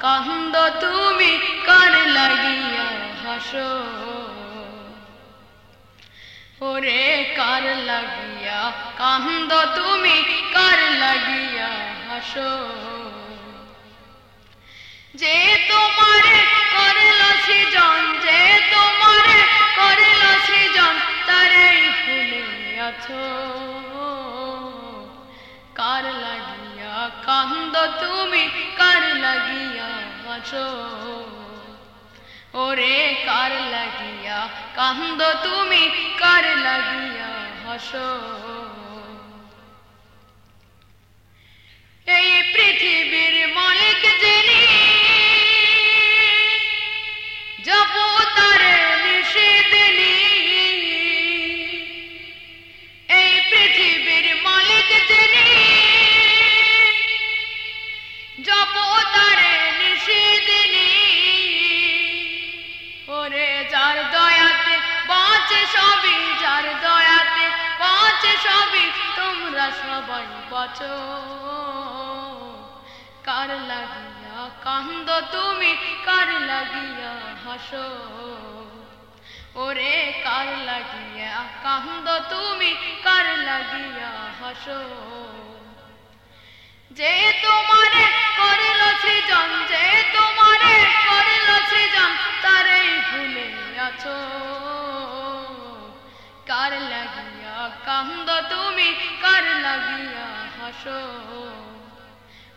কান্দ তুমি কার লাগিয়া হাসো? ওরে কার লাগিয়া কান্দ তুমি কার লাগিয়া হাসো? যে তোমারে করল সৃজন, যে তোমারে করল সৃজন তারে ভুলে আছো। হাসো ওরে কার লাগিয়া কান্দ তুমি? কার লাগিয়া হাসো? সবাই বাঁচো। কার লাগিয়া কান্দ তুমি, কার লাগিয়া হাসো। ওরে, কার লাগিয়া কান্দ তুমি, কার লাগিয়া হাসো। যে তোমারে করিল সৃজন, যে তোমারে করিল সৃজন, তারেই ভুলে আছো। কার লাগিয়া কান্দ তুমি কার লাগিয়া হাসো?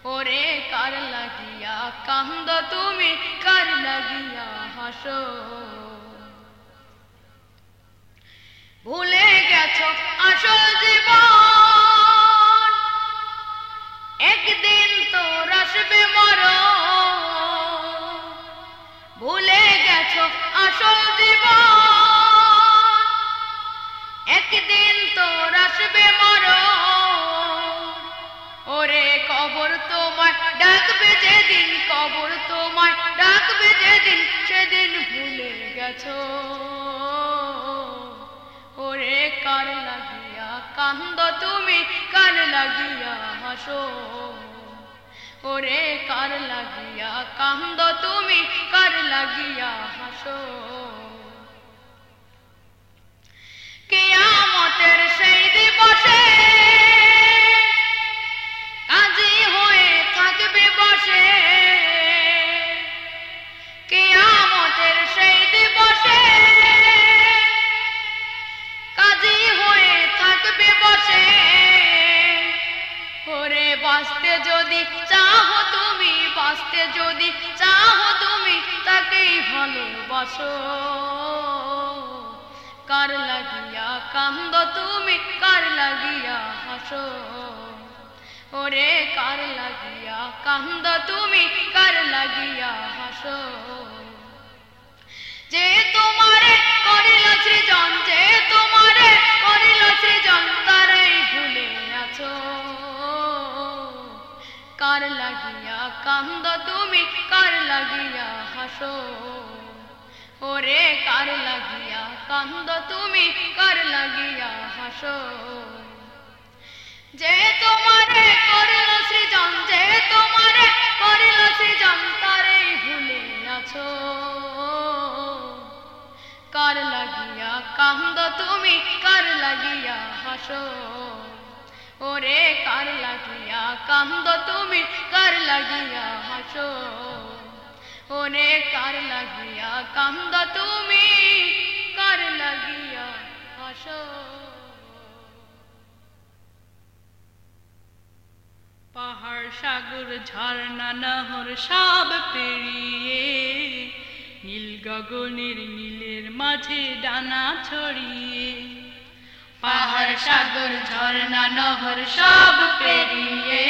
ওরে কার লাগিয়া কান্দ তুমি? কার লাগিয়া হাসো? ভুলে গেছো আসল জীবন? একদিন তোর আসবে মর ভুলে গেছো আসল জীবন? কবর তোমায় ডাকবে যেদিন কবর তোমায় ডাকবে যেদিন, সেদিন ভুলে গেছো। ওরে, কার লাগিয়া কান্দ তুমি, কার লাগিয়া হাসো। ওরে, কার লাগিয়া কান্দ তুমি, কার লাগিয়া হাসো। বাঁচতে যদি চাহো তুমি, বাঁচতে যদি চাহো তুমি, তাকেই ভালোবাসো। কার লাগিয়া কান্দ তুমি, কার লাগিয়া হাসো? ওরে, কার লাগিয়া কান্দ তুমি, কার লাগিয়া হাসো? কান্দ তুমি কার লাগিয়া হাসো? ওরে কার লাগিয়া কান্দ তুমি কার লাগিয়া হাসো? যে তোমারে করিল সৃজন, যে তোমারে করিল সৃজন তারেই ভুলে আছো। কার লাগিয়া কান্দ তুমি কার লাগিয়া হাসো? ওরে কার লাগিয়া কান্দ তুমি? কার লাগিয়া হাসো? ওরে কার লাগিয়া কান্দ তুমি? কার লাগিয়া হাসো? পাহাড় সাগর ঝর্ণা নহর সব পেরিয়ে নীল গগনের নীলের মাঝে ডানা ছড়িয়ে পাহাড়, সাগর, ঝর্ণা, নহর, সব পেরিয়ে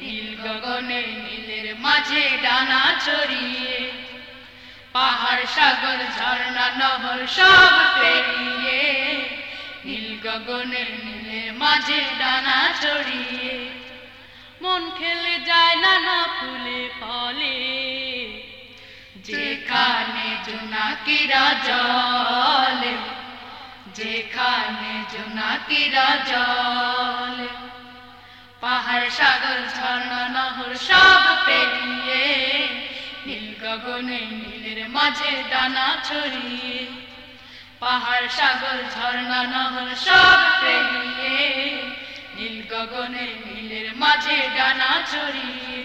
নীল গগনের নীলের মাঝে ডানা ছড়িয়ে পাহাড়, সাগর, ঝর্ণা, নহর, সব পেরিয়ে নীল গগনের নীলের মাঝে ডানা ছড়িয়ে মন খেলে যায় নানা ফুলে, ফলে। যেখানে জোনাকিরা জলে যেখানে জোনাকিরা জলে পাহাড়, সাগর, ঝর্ণা, নহর সব পেরিয়ে গগনে নীলের মাঝে ডানা ছড়িয়ে, পাহাড়, সাগর, ঝর্ণা, নহর সব পেরিয়ে নীল গগনে নীলের মাঝে ডানা ছড়িয়ে,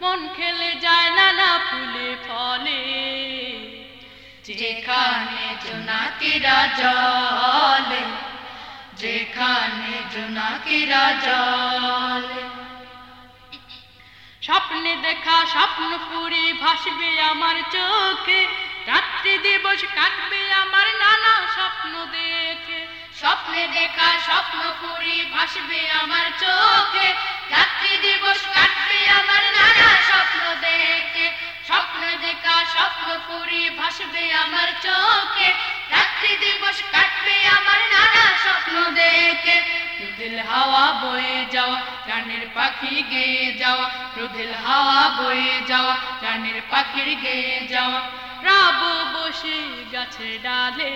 মন খেলে যায় নানা ফুলে, ফলে যেখানে জোনাকিরা জলে যেখানে জোনাকিরা জলে স্বপ্নে দেখা, স্বপ্ন পুরি ভাসবে আমার চোখে, রাত্রি দিবস কাটবে আমার নানা স্বপ্ন দেখে। স্বপ্নে দেখা, স্বপ্ন পুরি ভাসবে আমার চোখে, রাত্রি দিবস কাটবে আমার নানা স্বপ্ন দেখে। স্বপ্ন দেখা, স্বপ্ন পুরি ভাসবে আমার চোখে। রাত্রি দিবস কাটবে আমার নানা স্বপ্ন দেখে। রুদিল হাওয়া বয়ে যাওয়া গানের পাখি গেয়ে যাওয়া। রুদিল হাওয়া বয়ে যাওয়া গানের পাখির গেয়ে যাওয়া। রাব বসে গাছে ডালে,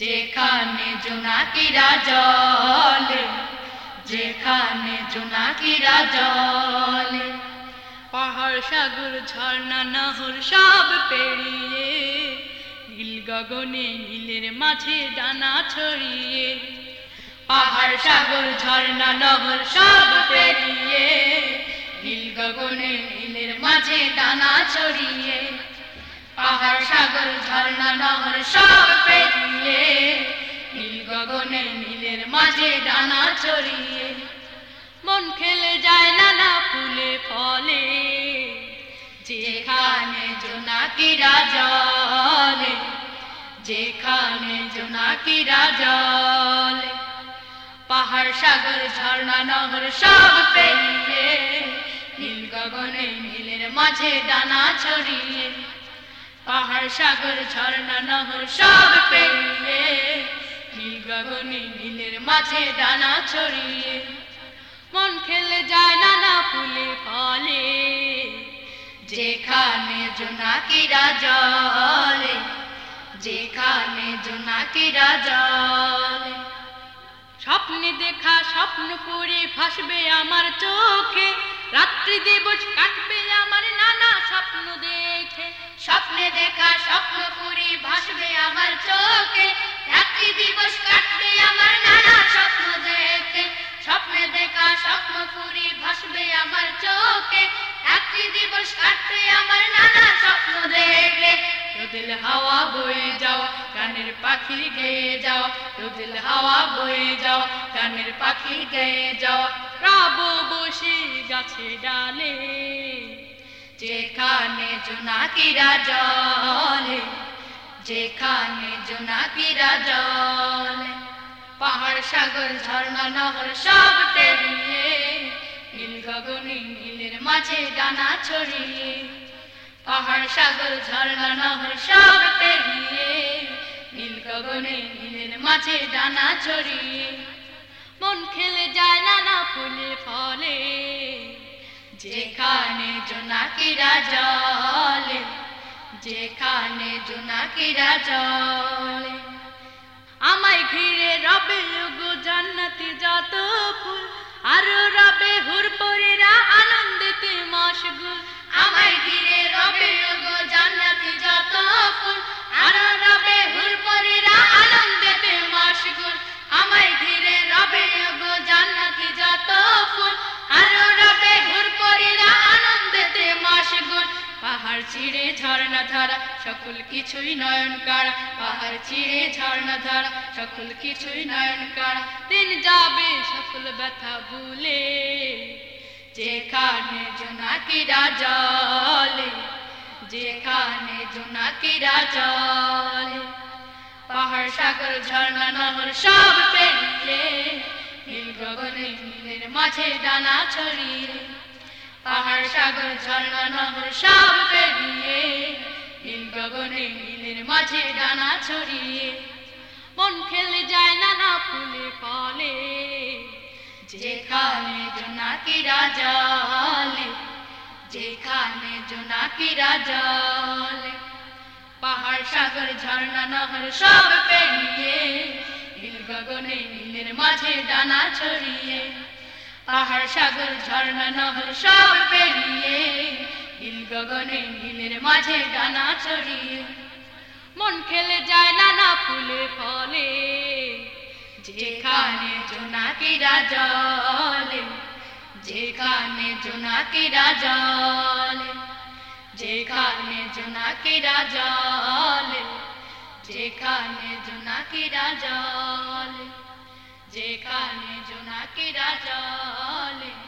যেখানে জোনাকিরা জলে, যেখানে জোনাকিরা জলে। পাহাড় সাগর, ঝর্ণা, নহর সব পেরিয়ে নীল গগনে নীলের মাঝে ডানা ছড়িয়ে পাহাড় সাগর, ঝর্ণা, নহর সব পেরিয়ে নীল গগনে নীলের মাঝে ডানা ছড়িয়ে পাহাড় সাগর, ঝর্ণা, নহর সব পেরিয়ে নীল গগনে নীলের মাঝে ডানা ছড়িয়ে মন খেলে যায় নানা ফুলে, ফলে জোনাকিরা জলে যেখানে জোনাকিরা জলে পাহাড়, সাগর, ঝর্ণা, নহর সব পেরিয়ে নীল গগনে নীলের মাঝে ডানা ছড়িয়ে পাহাড়, সাগর, ঝর্ণা, নহর সব পেরিয়ে নীল গগনে নীলের মাঝে ডানা ছড়িয়ে যেখানে জোনাকিরা জলে যেখানে জোনাকিরা জলে স্বপ্নে দেখা, স্বপ্ন করে ভাসবে আমার চোখে, রাত্রি দিবস কাটবে আমার নানা স্বপ্ন দেখে। স্বপ্নে দেখা, স্বপ্ন করে ভাসবে আমার চোখে, রাত্রি দিবস কাটবে আমার নানা স্বপ্ন দেখে। স্বপ্নে দেখা, স্বপ্ন করে ভাসবে আমার চোখে রাত্রি দিবস কাটবে আমার নানা স্বপ্ন দেখে রোদিল হাওয়া বয়ে যাওয়া গানের পাখি গেয়ে যাওয়া রোদিল হাওয়া বয়ে যাওয়া গানের পাখি গেয়ে যাওয়া রাব বসে গাছে ডালে, যেখানে জোনাকিরা জলে, যেখানে জোনাকিরা জলে। পাহাড়, সাগর, ঝর্ণা, নহর, সব গগনে নীলের মাঝে ডানা ছড়িয়ে, পাহাড় সাগর, ঝর্ণা, নহর সব পেরিয়ে, নীল গগনে নীলের মাঝে ডানা ছড়িয়ে, মন খেলে যায় নানা ফুলে ফলে, যেখানে জোনাকিরা জলে, যেখানে জোনাকিরা জলে। আমায় ঘিরে রবে জান্নাতি যত ফুল আরও রবে হুরপরেরা আনন্দেতে মশগুল আমায় ঘিরে রবে গো জান্নাতি যত ফুল। আরও রবে হুরপরেরা আনন্দেতে মশগুল আমায় ঘিরে রবে গো জান্নাতি যত ফুল। আরও রবে হুরপরেরা আনন্দেতে মশগুল পাহাড় চিড়ে ঝর্ণা ধারা, সকল কিছুই নয়ন কারা পাহাড় চিড়ে ঝর্ণা ধারা, সকল কিছুই নয়ন কারা দিন যাবে সকল ব্যথা ভুলে, যেখানে জোনাকিরা জলে, যেখানে জোনাকিরা জলে। পাহাড়, সাগর, ঝর্ণা, নহর সব পেরিয়ে, নীল গগনে নীলের মাঝে ডানা ছড়িয়ে। পাহাড়, সাগর, ঝর্ণা, নহর সব পেরিয়ে, নীল গগনে নীলের মাঝে ডানা ছড়িয়ে। মন খেলে যায় নানা ফুলে ফলে। যেখানে জোনাকিরা জলে যেখানে জোনাকিরা জলে পাহাড়, সাগর, ঝর্ণা, নহর সব পেরিয়ে, নীল গগনে নীলের মাঝে ডানা ছড়িয়ে, পাহাড়, সাগর, ঝর্ণা, নহর সব পেরিয়ে, নীল গগনে নীলের মাঝে ডানা ছড়িয়ে। মন খেলে যায় নানা ফুলে ফলে যেখানে জোনাকিরা জলে যেখানে জোনাকিরা জলে যেখানে জোনাকিরা জলে যেখানে জোনাকিরা জলে যেখানে জোনাকিরা জলে